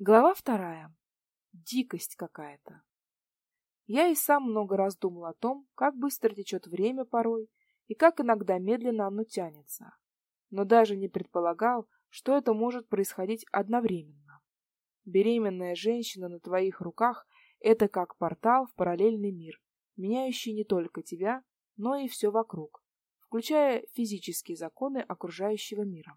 Глава вторая. Дикость какая-то. Я и сам много раз думал о том, как быстро течет время порой и как иногда медленно оно тянется, но даже не предполагал, что это может происходить одновременно. Беременная женщина на твоих руках — это как портал в параллельный мир, меняющий не только тебя, но и все вокруг, включая физические законы окружающего мира.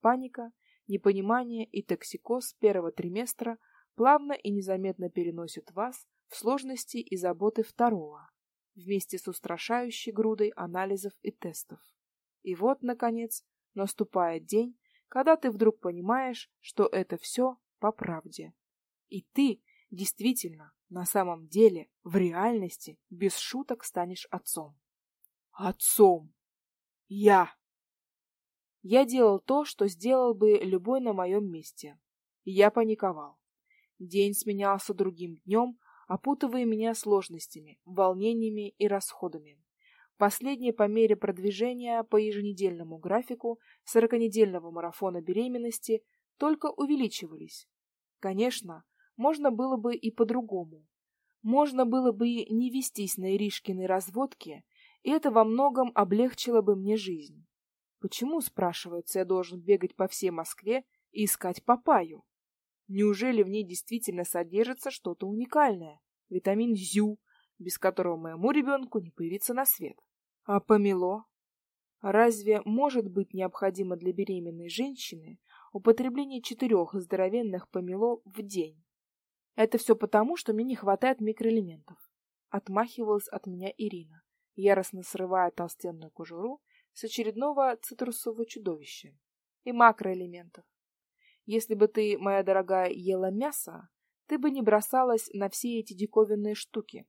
Паника — непонимание и токсикоз первого триместра плавно и незаметно переносят вас в сложности и заботы второго, вместе с устрашающей грудой анализов и тестов. И вот, наконец, наступает день, когда ты вдруг понимаешь, что это все по правде. И ты действительно, на самом деле, в реальности, без шуток станешь отцом. Отцом! Я! Я делал то, что сделал бы любой на моем месте. я паниковал. День сменялся другим днем, опутывая меня сложностями, волнениями и расходами. Последние по мере продвижения по еженедельному графику сороканедельного марафона беременности только увеличивались. Конечно, можно было бы и по-другому. Можно было бы не вестись на Иришкиной разводке, и это во многом облегчило бы мне жизнь. Почему, спрашивается, я должен бегать по всей Москве и искать папаю? Неужели в ней действительно содержится что-то уникальное? Витамин ЗЮ, без которого моему ребенку не появиться на свет. А помело? Разве может быть необходимо для беременной женщины употребление четырех здоровенных помело в день? Это все потому, что мне не хватает микроэлементов. Отмахивалась от меня Ирина, яростно срывая толстенную кожуру с очередного цитрусового чудовища и макроэлементов. Если бы ты, моя дорогая, ела мясо, ты бы не бросалась на все эти диковинные штуки.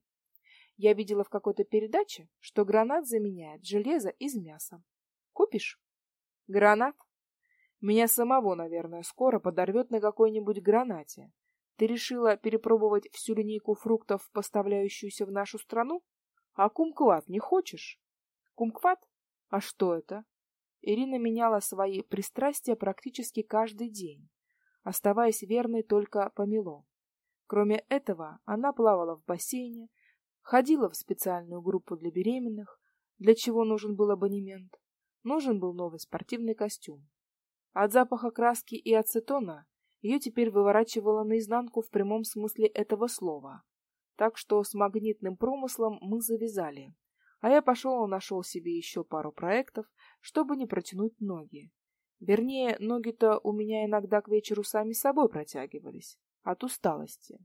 Я видела в какой-то передаче, что гранат заменяет железо из мяса. Купишь? Гранат? Меня самого, наверное, скоро подорвет на какой-нибудь гранате. Ты решила перепробовать всю линейку фруктов, поставляющуюся в нашу страну? А кумкват не хочешь? Кумкват а что это? Ирина меняла свои пристрастия практически каждый день, оставаясь верной только помело. Кроме этого, она плавала в бассейне, ходила в специальную группу для беременных, для чего нужен был абонемент. Нужен был новый спортивный костюм. От запаха краски и ацетона ее теперь выворачивало наизнанку в прямом смысле этого слова. Так что с магнитным промыслом мы завязали а я пошел и нашел себе еще пару проектов, чтобы не протянуть ноги. Вернее, ноги-то у меня иногда к вечеру сами собой протягивались, от усталости.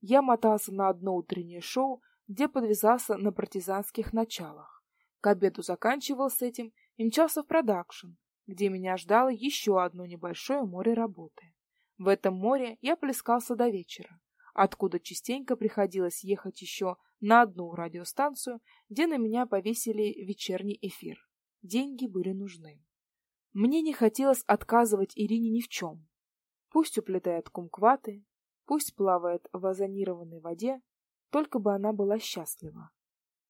Я мотался на одно утреннее шоу, где подвязался на партизанских началах. К обеду заканчивал с этим и мчался в продакшн, где меня ждало еще одно небольшое море работы. В этом море я плескался до вечера, откуда частенько приходилось ехать еще на одну радиостанцию, где на меня повесили вечерний эфир. Деньги были нужны. Мне не хотелось отказывать Ирине ни в чем. Пусть уплетает кумкваты, пусть плавает в озонированной воде, только бы она была счастлива.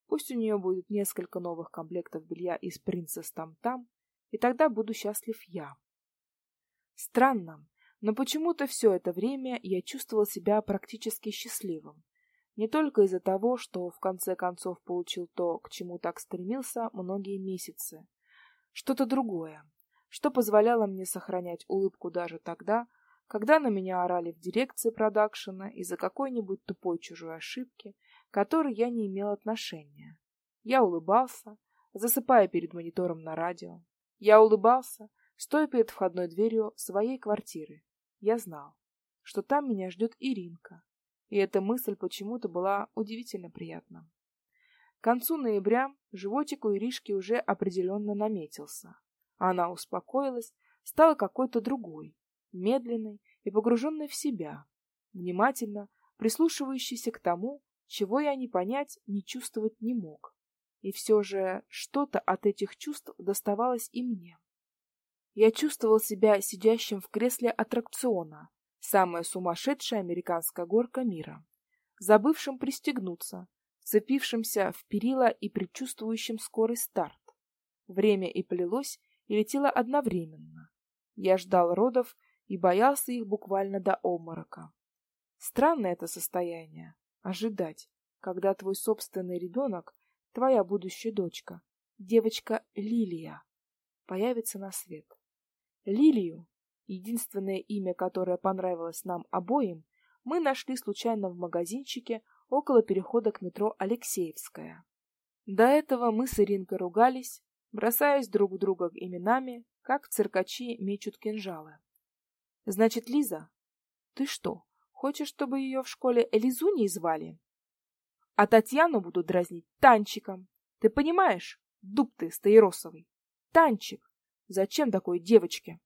Пусть у нее будет несколько новых комплектов белья из «Принцесс Там-Там», и тогда буду счастлив я. Странно, но почему-то все это время я чувствовал себя практически счастливым. Не только из-за того, что в конце концов получил то, к чему так стремился многие месяцы. Что-то другое, что позволяло мне сохранять улыбку даже тогда, когда на меня орали в дирекции продакшена из-за какой-нибудь тупой чужой ошибки, которой я не имел отношения. Я улыбался, засыпая перед монитором на радио. Я улыбался, стоя перед входной дверью своей квартиры, я знал, что там меня ждет Иринка, и эта мысль почему-то была удивительно приятна. К концу ноября животик у Иришки уже определенно наметился. Она успокоилась, стала какой-то другой, медленной и погруженной в себя, внимательно прислушивающейся к тому, чего я не понять, не чувствовать не мог. И все же что-то от этих чувств доставалось и мне. Я чувствовал себя сидящим в кресле аттракциона, самая сумасшедшая американская горка мира, забывшим пристегнуться, цепившимся в перила и предчувствующим скорый старт. Время и плелось, и летело одновременно. Я ждал родов и боялся их буквально до обморока. Странное это состояние — ожидать, когда твой собственный ребенок, твоя будущая дочка, девочка Лилия, появится на свет. Лилию, единственное имя, которое понравилось нам обоим, мы нашли случайно в магазинчике около перехода к метро Алексеевская. До этого мы с Иринкой ругались, бросаясь друг в друга именами, как циркачи мечут кинжалы. Значит, Лиза, ты что, хочешь, чтобы ее в школе Элизуней звали? А Татьяну буду дразнить Танчиком. Ты понимаешь? Дуб ты, Стаиросовый. Танчик. Зачем такой девочке?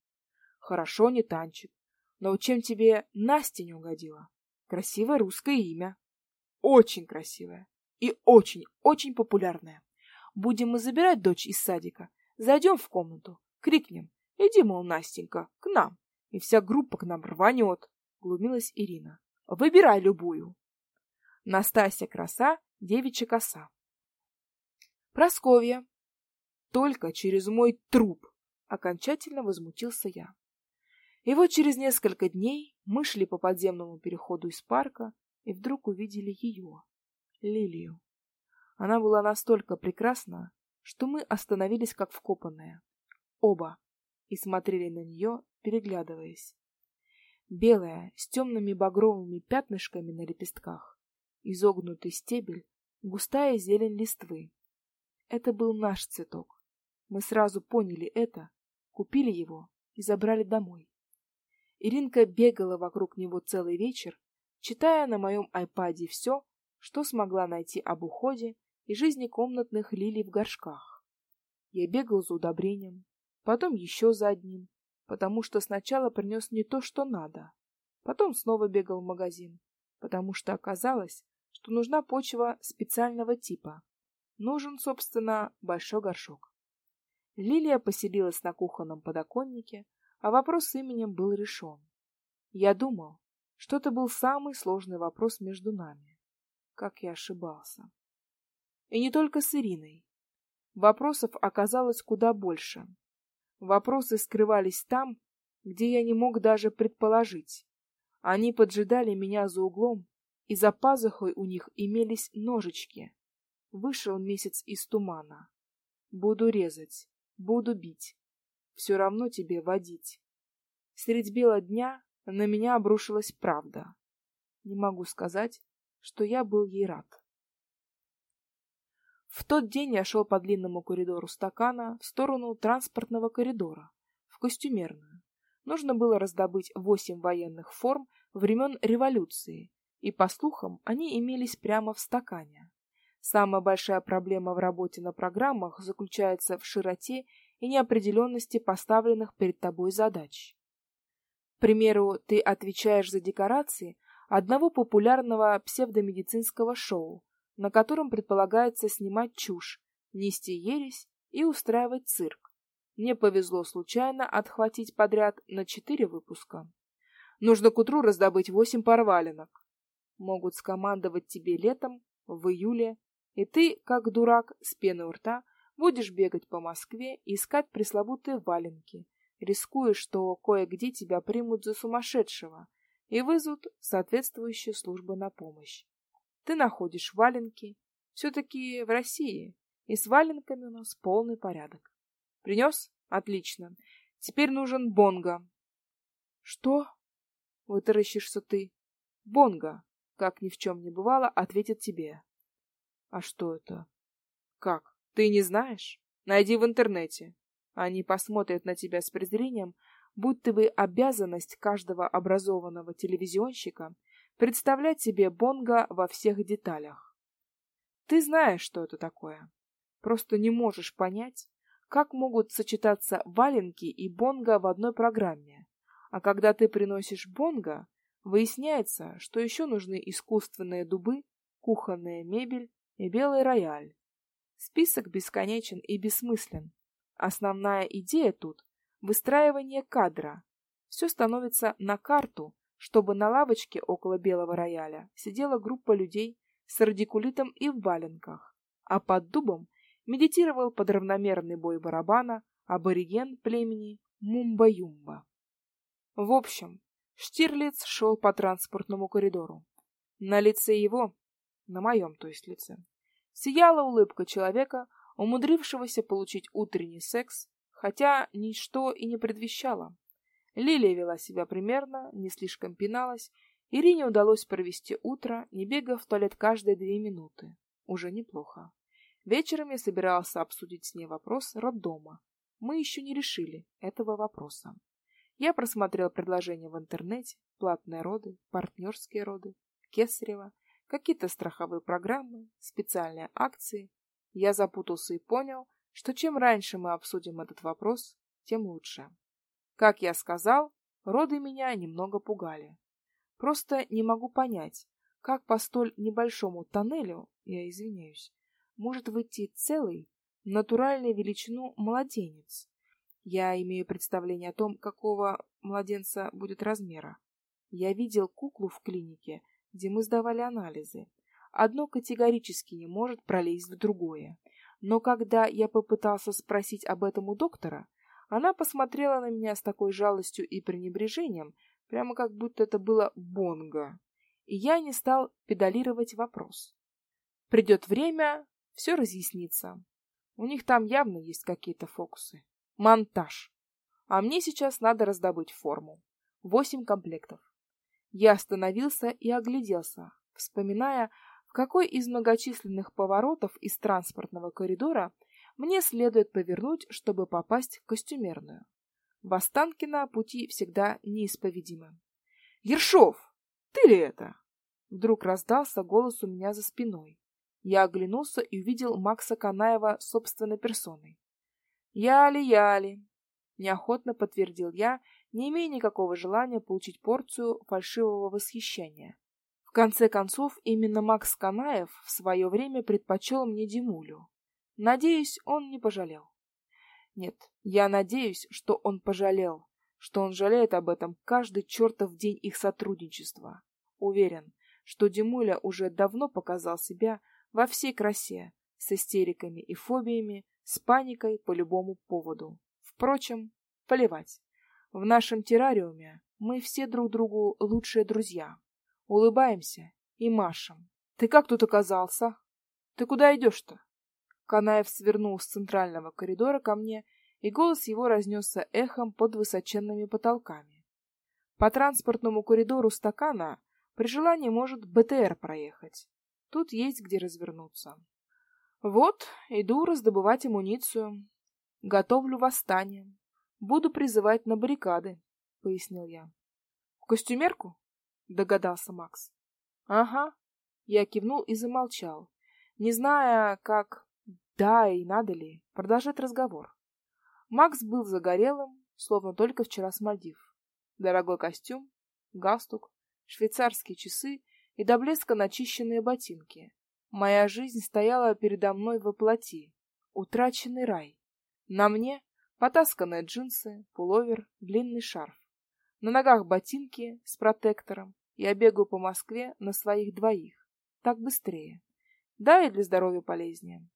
Хорошо, не Танчик. Но чем тебе Настя не угодила? Красивое русское имя. Очень красивое. И очень-очень популярное. Будем мы забирать дочь из садика. Зайдем в комнату, крикнем. Иди, мол, Настенька, к нам. И вся группа к нам рванет. Глумилась Ирина. Выбирай любую. Настасья краса, девичья коса. Просковья. Только через мой труп. Окончательно возмутился я. И вот через несколько дней мы шли по подземному переходу из парка и вдруг увидели ее, Лилию. Она была настолько прекрасна, что мы остановились как вкопанные. Оба. И смотрели на нее, переглядываясь. Белая, с темными багровыми пятнышками на лепестках. Изогнутый стебель, густая зелень листвы. Это был наш цветок. Мы сразу поняли это, купили его и забрали домой. Иринка бегала вокруг него целый вечер, читая на моем айпаде все, что смогла найти об уходе и жизни комнатных лилий в горшках. Я бегал за удобрением, потом еще за одним, потому что сначала принес не то, что надо. Потом снова бегал в магазин, потому что оказалось, что нужна почва специального типа. Нужен, собственно, большой горшок. Лилия поселилась на кухонном подоконнике, а вопрос с именем был решен. Я думал, что это был самый сложный вопрос между нами. Как я ошибался. И не только с Ириной. Вопросов оказалось куда больше. Вопросы скрывались там, где я не мог даже предположить. Они поджидали меня за углом, и за пазухой у них имелись ножички. Вышел месяц из тумана. Буду резать, буду бить. Все равно тебе водить. Средь бела дня на меня обрушилась правда. Не могу сказать, что я был ей рад. В тот день я шел по длинному коридору стакана в сторону транспортного коридора, в костюмерную. Нужно было раздобыть восемь военных форм времен революции, и, по слухам, они имелись прямо в стакане. Самая большая проблема в работе на программах заключается в широте и неопределенности поставленных перед тобой задач. К примеру, ты отвечаешь за декорации одного популярного псевдомедицинского шоу, на котором предполагается снимать чушь, нести ересь и устраивать цирк. Мне повезло случайно отхватить подряд на четыре выпуска. Нужно к утру раздобыть восемь пар валенок. Могут скомандовать тебе летом, в июле, и ты, как дурак, с пеной у рта, будешь бегать по Москве и искать пресловутые валенки, рискуя, что кое-где тебя примут за сумасшедшего и вызовут соответствующие службы на помощь. Ты находишь валенки. Все-таки в России. И с валенками у нас полный порядок. Принес? Отлично. Теперь нужен бонго. Что? Вытаращишься ты. Бонго, как ни в чем не бывало, ответит тебе. А что это? Как? Ты не знаешь? Найди в интернете. Они посмотрят на тебя с презрением, будто бы обязанность каждого образованного телевизионщика представлять себе бонго во всех деталях. Ты знаешь, что это такое. Просто не можешь понять, как могут сочетаться валенки и бонго в одной программе. А когда ты приносишь бонго, выясняется, что еще нужны искусственные дубы, кухонная мебель и белый рояль. Список бесконечен и бессмыслен. Основная идея тут — выстраивание кадра. Все становится на карту, чтобы на лавочке около белого рояля сидела группа людей с радикулитом и в валенках, а под дубом медитировал под равномерный бой барабана абориген племени Мумба-Юмба. В общем, Штирлиц шел по транспортному коридору. На лице его, на моем, то есть лице, сияла улыбка человека, умудрившегося получить утренний секс, хотя ничто и не предвещало. Лилия вела себя примерно, не слишком пиналась, Ирине удалось провести утро, не бегая в туалет каждые две минуты. Уже неплохо. Вечером я собирался обсудить с ней вопрос роддома. Мы еще не решили этого вопроса. Я просмотрел предложения в интернете, платные роды, партнерские роды, кесарево, какие-то страховые программы, специальные акции. Я запутался и понял, что чем раньше мы обсудим этот вопрос, тем лучше. Как я сказал, роды меня немного пугали. Просто не могу понять, как по столь небольшому тоннелю, я извиняюсь, может выйти целый, натуральной величину младенец. Я имею представление о том, какого младенца будет размера. Я видел куклу в клинике, где мы сдавали анализы. Одно категорически не может пролезть в другое. Но когда я попытался спросить об этом у доктора, она посмотрела на меня с такой жалостью и пренебрежением, прямо как будто это было бонго. И я не стал педалировать вопрос. Придет время, все разъяснится. У них там явно есть какие-то фокусы. Монтаж. А мне сейчас надо раздобыть форму. Восемь комплектов. Я остановился и огляделся, вспоминая, в какой из многочисленных поворотов из транспортного коридора мне следует повернуть, чтобы попасть в костюмерную. В Останкино пути всегда неисповедимы. «Ершов, ты ли это?» Вдруг раздался голос у меня за спиной. Я оглянулся и увидел Макса Канаева собственной персоной. «Яли-яли!» — неохотно подтвердил я, не имея никакого желания получить порцию фальшивого восхищения. В конце концов, именно Макс Канаев в свое время предпочел мне Димулю. Надеюсь, он не пожалел. Нет, я надеюсь, что он пожалел, что он жалеет об этом каждый чертов день их сотрудничества. Уверен, что Димуля уже давно показал себя во всей красе, с истериками и фобиями, с паникой по любому поводу. Впрочем, плевать. В нашем террариуме мы все друг другу лучшие друзья. Улыбаемся и машем. Ты как тут оказался? Ты куда идешь-то? Канаев свернул с центрального коридора ко мне, и голос его разнесся эхом под высоченными потолками. По транспортному коридору стакана при желании может БТР проехать. Тут есть где развернуться. Вот, иду раздобывать амуницию. Готовлю восстание. Буду призывать на баррикады, — пояснил я. — В костюмерку? — догадался Макс. — Ага. Я кивнул и замолчал, не зная, как, да и надо ли, продолжать разговор. Макс был загорелым, словно только вчера с Мальдив. Дорогой костюм, галстук, швейцарские часы и до блеска начищенные ботинки. Моя жизнь стояла передо мной во плоти. Утраченный рай. На мне потасканные джинсы, пуловер, длинный шарф. На ногах ботинки с протектором. Я бегаю по Москве на своих двоих. Так быстрее. Да и для здоровья полезнее.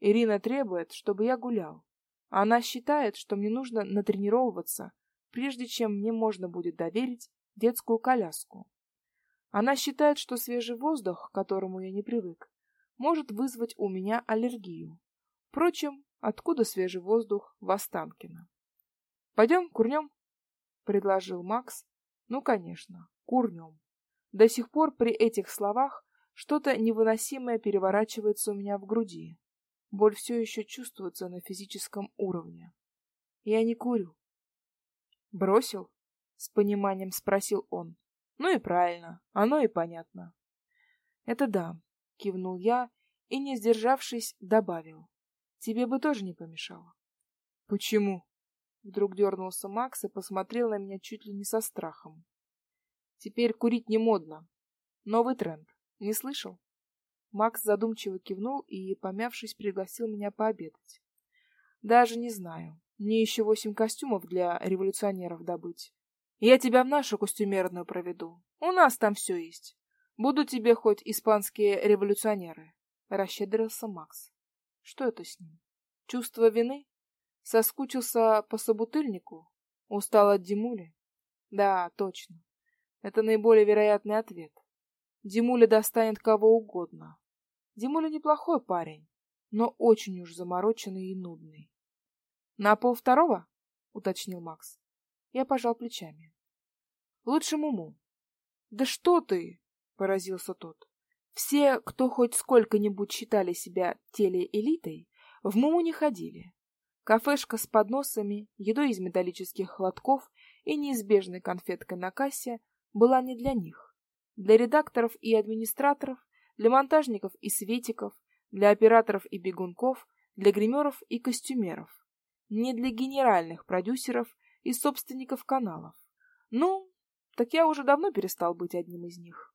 Ирина требует, чтобы я гулял. Она считает, что мне нужно натренировываться, прежде чем мне можно будет доверить детскую коляску. Она считает, что свежий воздух, к которому я не привык, может вызвать у меня аллергию. Впрочем, откуда свежий воздух в Останкино? — Пойдем, курнем? — предложил Макс. — Ну, конечно, курнем. До сих пор при этих словах что-то невыносимое переворачивается у меня в груди. Боль все еще чувствуется на физическом уровне. Я не курю. — Бросил? — с пониманием спросил он. — Ну и правильно, оно и понятно. — Это да, — кивнул я и, не сдержавшись, добавил. — Тебе бы тоже не помешало. — Почему? Вдруг дернулся Макс и посмотрел на меня чуть ли не со страхом. — Теперь курить не модно. Новый тренд. Не слышал? Макс задумчиво кивнул и, помявшись, пригласил меня пообедать. — Даже не знаю. Мне еще восемь костюмов для революционеров добыть. Я тебя в нашу костюмерную проведу. У нас там все есть. Буду тебе хоть испанские революционеры. Расщедрился Макс. Что это с ним? Чувство вины? Соскучился по собутыльнику? Устал от Димули? Да, точно. Это наиболее вероятный ответ. Димуля достанет кого угодно. Димуля неплохой парень, но очень уж замороченный и нудный. На пол второго? уточнил Макс. Я пожал плечами. Лучше Муму. Да что ты? поразился тот. Все, кто хоть сколько-нибудь считали себя телеэлитой, в Муму не ходили. Кафешка с подносами, едой из металлических хлопков и неизбежной конфеткой на кассе была не для них. Для редакторов и администраторов, для монтажников и светиков, для операторов и бегунков, для гримеров и костюмеров. Не для генеральных продюсеров и собственников каналов. Ну, так я уже давно перестал быть одним из них.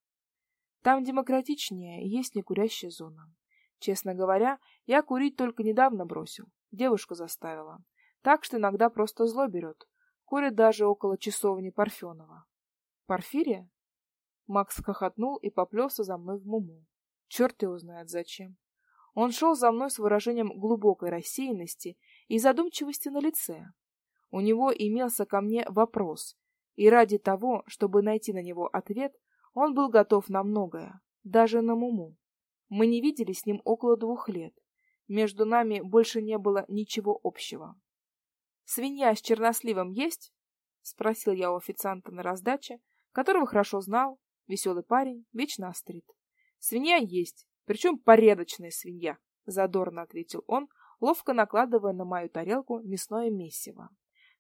Там демократичнее, есть некурящая зона. Честно говоря, я курить только недавно бросил. Девушка заставила. Так что иногда просто зло берет. Курит даже около часовни Парфенова. Порфирия? Макс хохотнул и поплелся за мной в Муму. Черт его знает зачем. Он шел за мной с выражением глубокой рассеянности и задумчивости на лице. У него имелся ко мне вопрос, и ради того, чтобы найти на него ответ, он был готов на многое, даже на Муму. Мы не виделись с ним около двух лет. Между нами больше не было ничего общего. Свинья с черносливом есть? спросил я у официанта на раздаче, которого хорошо знал, веселый парень, вечно острит. Свинья есть, причем порядочная свинья, задорно ответил он, ловко накладывая на мою тарелку мясное месиво.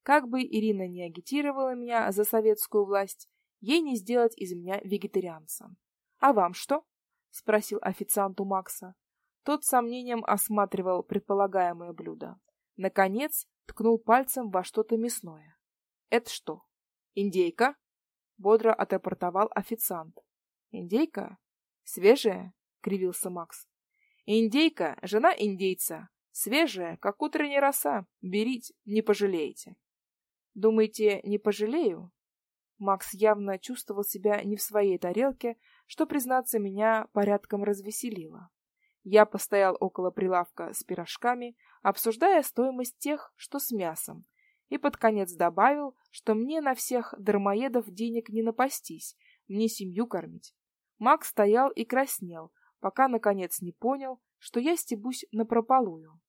Как бы Ирина не агитировала меня за советскую власть, ей не сделать из меня вегетарианца. А вам что? спросил официант у Макса. Тот с сомнением осматривал предполагаемое блюдо. Наконец, ткнул пальцем во что-то мясное. Это что? Индейка? бодро отрапортовал официант. Индейка? Свежая? кривился Макс. Индейка, жена индейца, свежая, как утренняя роса. Берите, не пожалеете. Думаете, не пожалею? Макс явно чувствовал себя не в своей тарелке, что, признаться, меня порядком развеселило. Я постоял около прилавка с пирожками, обсуждая стоимость тех, что с мясом, и под конец добавил, что мне на всех дармоедов денег не напастись, мне семью кормить. Макс стоял и краснел, пока наконец не понял, что я стебусь напропалую.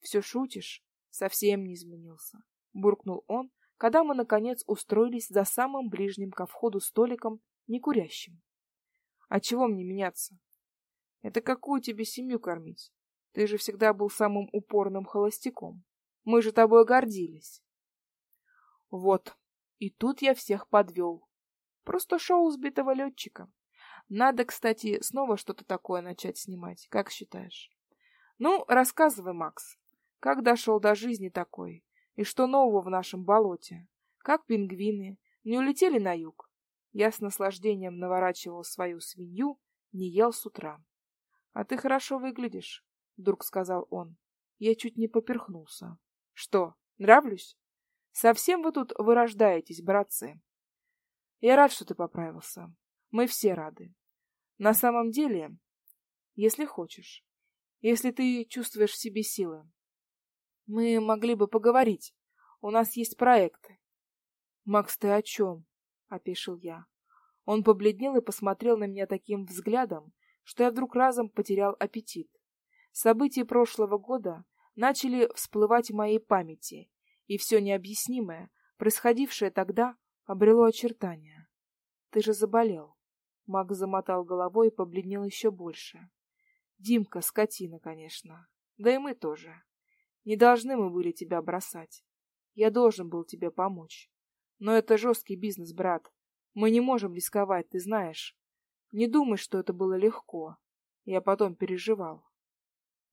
Все шутишь? Совсем не изменился, буркнул он, когда мы наконец устроились за самым ближним ко входу столиком, не курящим. А чего мне меняться? Это какую тебе семью кормить? Ты же всегда был самым упорным холостяком. Мы же тобой гордились. Вот. И тут я всех подвел. Просто шоу сбитого летчика. Надо, кстати, снова что-то такое начать снимать. Как считаешь? Ну, рассказывай, Макс. Как дошел до жизни такой? И что нового в нашем болоте? Как пингвины? Не улетели на юг? Я с наслаждением наворачивал свою свинью, не ел с утра. — А ты хорошо выглядишь, — вдруг сказал он. Я чуть не поперхнулся. — Что, нравлюсь? Совсем вы тут вырождаетесь, братцы. Я рад, что ты поправился. Мы все рады. На самом деле, если хочешь, если ты чувствуешь в себе силы, мы могли бы поговорить. У нас есть проекты. Макс, ты о чем? — опешил я. Он побледнел и посмотрел на меня таким взглядом, что я вдруг разом потерял аппетит. События прошлого года начали всплывать в моей памяти, и все необъяснимое, происходившее тогда, обрело очертания. Ты же заболел. Макс замотал головой и побледнел еще больше. Димка, скотина, конечно. Да и мы тоже. Не должны мы были тебя бросать. Я должен был тебе помочь. Но это жесткий бизнес, брат. Мы не можем рисковать, ты знаешь. Не думай, что это было легко. Я потом переживал.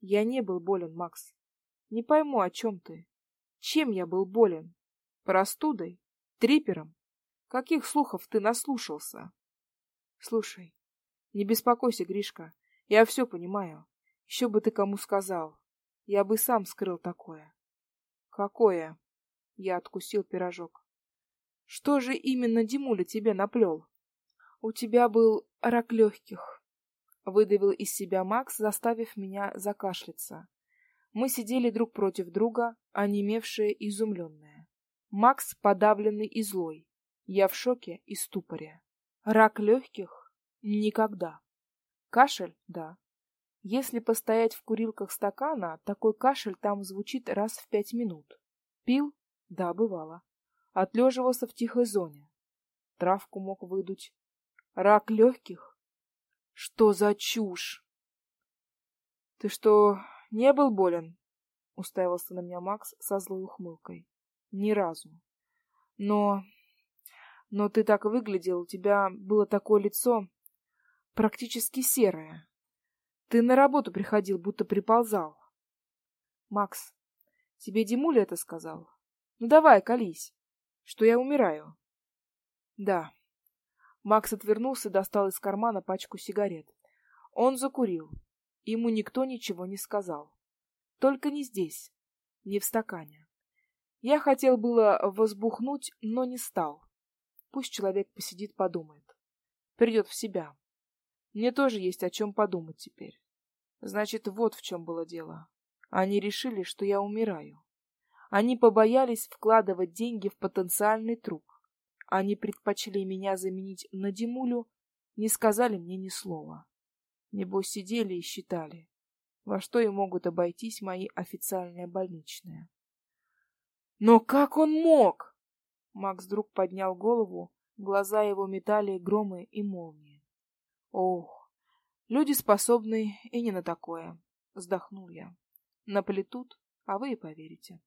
Я не был болен, Макс. Не пойму, о чем ты. Чем я был болен? Простудой? Трипером? Каких слухов ты наслушался? Слушай, не беспокойся, Гришка. Я все понимаю. Еще бы ты кому сказал. Я бы сам скрыл такое. Какое? Я откусил пирожок. Что же именно Димуля тебе наплел? У тебя был рак легких. Выдавил из себя Макс, заставив меня закашляться. Мы сидели друг против друга, онемевшие и изумленные. Макс подавленный и злой. Я в шоке и ступоре. Рак легких? Никогда. Кашель? Да. Если постоять в курилках стакана, такой кашель там звучит раз в пять минут. Пил? Да, бывало. Отлеживался в тихой зоне. Травку мог выдуть. Рак легких? Что за чушь? Ты что, не был болен? Уставился на меня Макс со злой ухмылкой. Ни разу. Но... Но ты так выглядел, у тебя было такое лицо практически серое. Ты на работу приходил, будто приползал. Макс, тебе Димуля это сказал? Ну давай, колись, что я умираю. Да. Макс отвернулся и достал из кармана пачку сигарет. Он закурил. Ему никто ничего не сказал. Только не здесь, не в стакане. Я хотел было возбухнуть, но не стал. Пусть человек посидит, подумает. Придет в себя. Мне тоже есть о чем подумать теперь. Значит, вот в чем было дело. Они решили, что я умираю. Они побоялись вкладывать деньги в потенциальный труп. Они предпочли меня заменить на Димулю, не сказали мне ни слова. Небось, сидели и считали, во что и могут обойтись мои официальные больничные. Но как он мог? Макс вдруг поднял голову, глаза его метали громы и молнии. Ох, люди способны и не на такое, вздохнул я. Наплетут, а вы и поверите.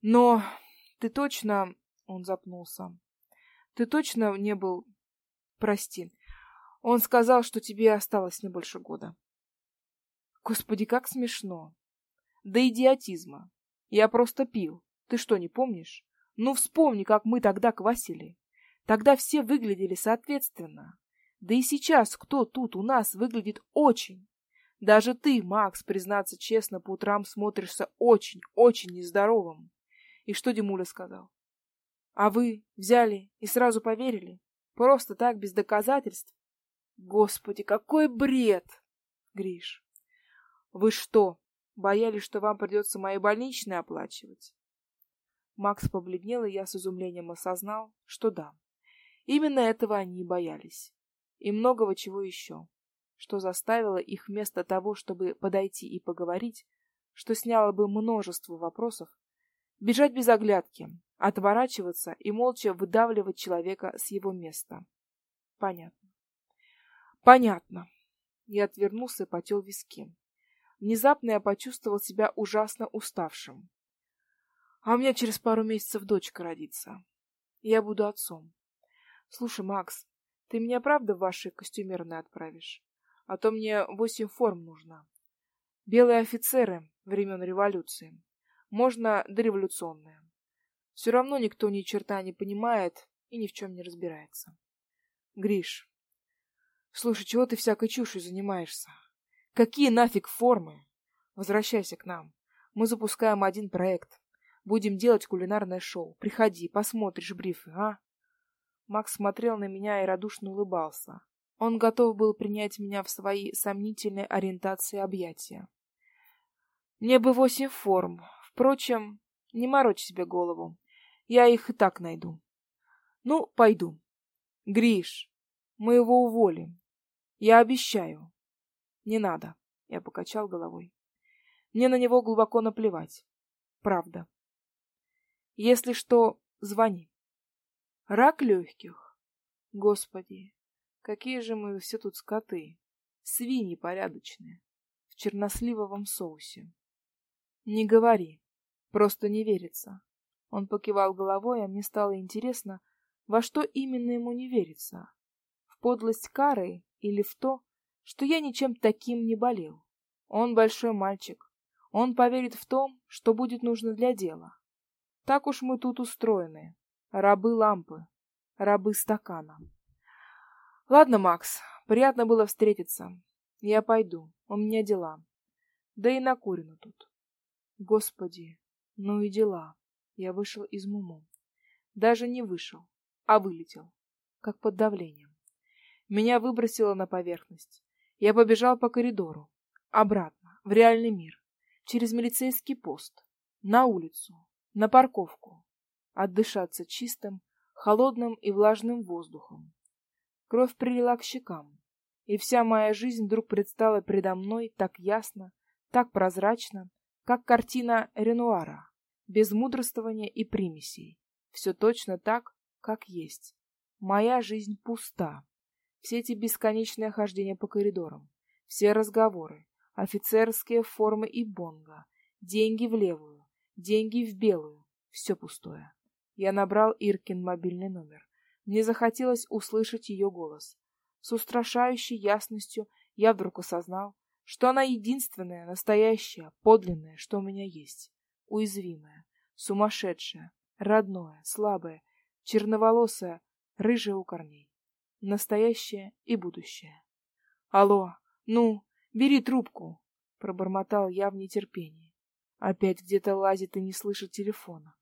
Но ты точно, он запнулся. Ты точно не был, прости. Он сказал, что тебе осталось не больше года. Господи, как смешно. Да идиотизма. Я просто пил. Ты что, не помнишь? Ну вспомни, как мы тогда квасили. Тогда все выглядели соответственно. Да и сейчас кто тут у нас выглядит очень. Даже ты, Макс, признаться честно, по утрам смотришься очень-очень нездоровым. И что Димуля сказал? А вы взяли и сразу поверили? Просто так, без доказательств? Господи, какой бред! Гриш, вы что, боялись, что вам придется мои больничные оплачивать? Макс побледнел, и я с изумлением осознал, что да. Именно этого они и боялись. И многого чего еще. Что заставило их вместо того, чтобы подойти и поговорить, что сняло бы множество вопросов, бежать без оглядки, отворачиваться и молча выдавливать человека с его места. Понятно. Понятно. Я отвернулся и потел виски. Внезапно я почувствовал себя ужасно уставшим. А у меня через пару месяцев дочка родится. Я буду отцом. Слушай, Макс, ты меня правда в ваши костюмерные отправишь? А то мне восемь форм нужно. Белые офицеры времен революции. Можно дореволюционные. Все равно никто ни черта не понимает и ни в чем не разбирается. Гриш, Слушай, чего ты всякой чушью занимаешься? Какие нафиг формы? Возвращайся к нам. Мы запускаем один проект. Будем делать кулинарное шоу. Приходи, посмотришь брифы, а? Макс смотрел на меня и радушно улыбался. Он готов был принять меня в свои сомнительные ориентации объятия. Мне бы восемь форм. Впрочем, не морочь себе голову. Я их и так найду. Ну, пойду. Гриш, мы его уволим. Я обещаю. Не надо, я покачал головой. Мне на него глубоко наплевать. Правда. Если что, звони. Рак легких. Господи, какие же мы все тут скоты. Свиньи порядочные. В черносливовом соусе. Не говори. Просто не верится. Он покивал головой, а мне стало интересно, во что именно ему не верится. В подлость Кары или в то, что я ничем таким не болел. Он большой мальчик. Он поверит в том, что будет нужно для дела. Так уж мы тут устроены. Рабы лампы, рабы стакана. Ладно, Макс, приятно было встретиться. Я пойду, у меня дела. Да и накурено тут. Господи, ну и дела. Я вышел из муму. Даже не вышел, а вылетел, как под давлением. Меня выбросило на поверхность. Я побежал по коридору, обратно, в реальный мир, через милицейский пост, на улицу, на парковку, отдышаться чистым, холодным и влажным воздухом. Кровь прилила к щекам, и вся моя жизнь вдруг предстала передо мной так ясно, так прозрачно, как картина Ренуара, без мудрствования и примесей. Все точно так, как есть. Моя жизнь пуста. Все эти бесконечные хождения по коридорам, все разговоры, офицерские формы и бонга, деньги в левую, деньги в белую, все пустое. Я набрал Иркин мобильный номер. Мне захотелось услышать ее голос. С устрашающей ясностью я вдруг осознал, что она единственная, настоящая, подлинная, что у меня есть. Уязвимая, сумасшедшая, родное, слабое, черноволосое, рыжее у корней. Настоящее и будущее. Алло, ну, бери трубку, пробормотал я в нетерпении. Опять где-то лазит и не слышит телефона.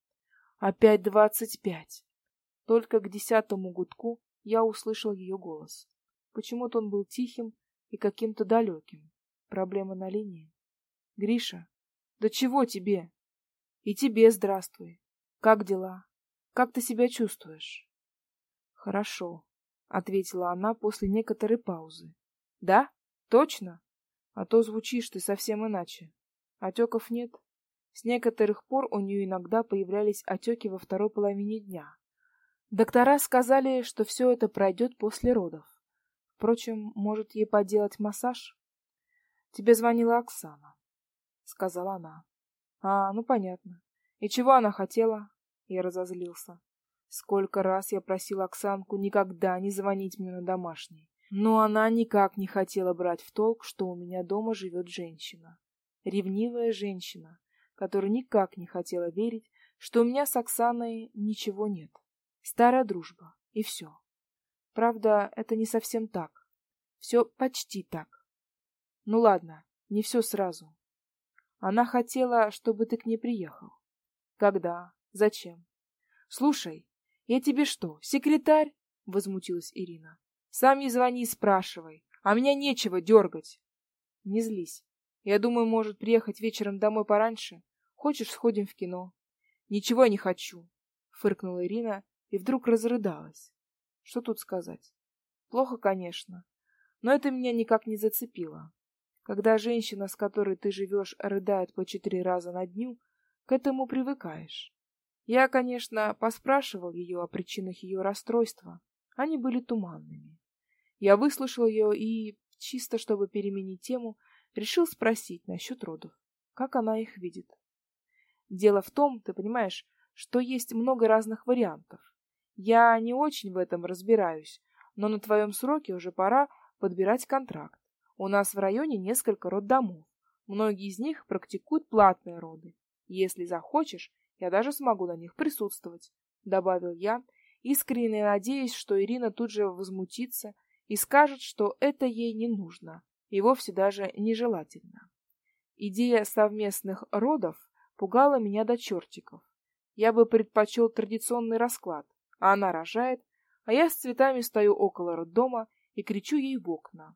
Опять двадцать пять. Только к десятому гудку я услышал ее голос. Почему-то он был тихим и каким-то далеким. Проблема на линии. Гриша, да чего тебе? И тебе здравствуй. Как дела? Как ты себя чувствуешь? Хорошо, ответила она после некоторой паузы. Да? Точно? А то звучишь ты совсем иначе. Отеков нет? С некоторых пор у нее иногда появлялись отеки во второй половине дня. Доктора сказали, что все это пройдет после родов. Впрочем, может ей поделать массаж? Тебе звонила Оксана, сказала она. А, ну понятно. И чего она хотела? Я разозлился. Сколько раз я просил Оксанку никогда не звонить мне на домашний. Но она никак не хотела брать в толк, что у меня дома живет женщина. Ревнивая женщина, которая никак не хотела верить, что у меня с Оксаной ничего нет. Старая дружба, и все. Правда, это не совсем так. Все почти так. Ну ладно, не все сразу. Она хотела, чтобы ты к ней приехал. Когда? Зачем? Слушай, я тебе что, секретарь? Возмутилась Ирина. Сам не звони и спрашивай, а меня нечего дергать. Не злись. Я думаю, может приехать вечером домой пораньше. Хочешь, сходим в кино? Ничего я не хочу, фыркнула Ирина и вдруг разрыдалась. Что тут сказать? Плохо, конечно, но это меня никак не зацепило. Когда женщина, с которой ты живешь, рыдает по четыре раза на дню, к этому привыкаешь. Я, конечно, поспрашивал ее о причинах ее расстройства. Они были туманными. Я выслушал ее и, чисто чтобы переменить тему, решил спросить насчет родов, как она их видит. Дело в том, ты понимаешь, что есть много разных вариантов. Я не очень в этом разбираюсь, но на твоем сроке уже пора подбирать контракт. У нас в районе несколько роддомов. Многие из них практикуют платные роды. Если захочешь, я даже смогу на них присутствовать, добавил я, искренне надеясь, что Ирина тут же возмутится и скажет, что это ей не нужно и вовсе даже нежелательно. Идея совместных родов пугала меня до чертиков. Я бы предпочел традиционный расклад, а она рожает, а я с цветами стою около роддома и кричу ей в окна.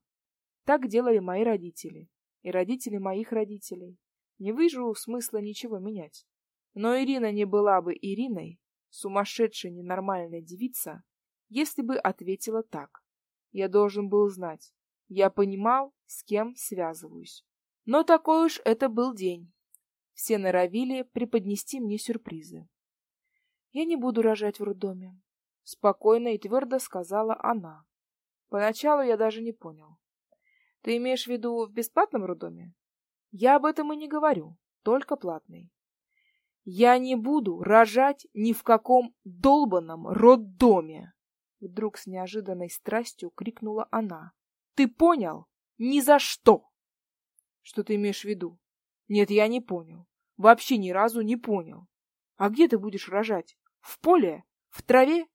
Так делали мои родители и родители моих родителей. Не вижу смысла ничего менять. Но Ирина не была бы Ириной, сумасшедшая ненормальная девица, если бы ответила так. Я должен был знать. Я понимал, с кем связываюсь. Но такой уж это был день. Все норовили преподнести мне сюрпризы. Я не буду рожать в роддоме, спокойно и твердо сказала она. Поначалу я даже не понял. Ты имеешь в виду в бесплатном роддоме? Я об этом и не говорю, только платный. Я не буду рожать ни в каком долбанном роддоме, вдруг с неожиданной страстью крикнула она. Ты понял? Ни за что. Что ты имеешь в виду? Нет, я не понял. Вообще ни разу не понял. А где ты будешь рожать? В поле? В траве?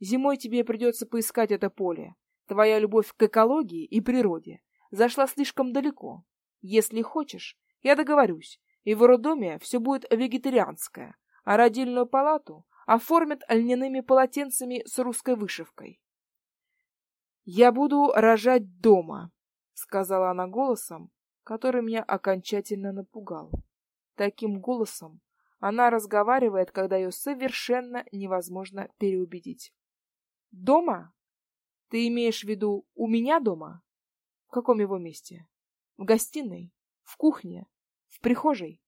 Зимой тебе придется поискать это поле. Твоя любовь к экологии и природе зашла слишком далеко. Если хочешь, я договорюсь, и в роддоме все будет вегетарианское, а родильную палату оформят льняными полотенцами с русской вышивкой. «Я буду рожать дома», — сказала она голосом, который меня окончательно напугал. Таким голосом Она разговаривает, когда ее совершенно невозможно переубедить. Дома? Ты имеешь в виду у меня дома? В каком его месте? В гостиной? В кухне? В прихожей?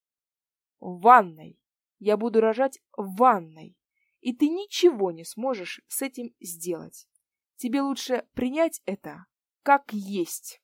В ванной. Я буду рожать в ванной. И ты ничего не сможешь с этим сделать. Тебе лучше принять это как есть.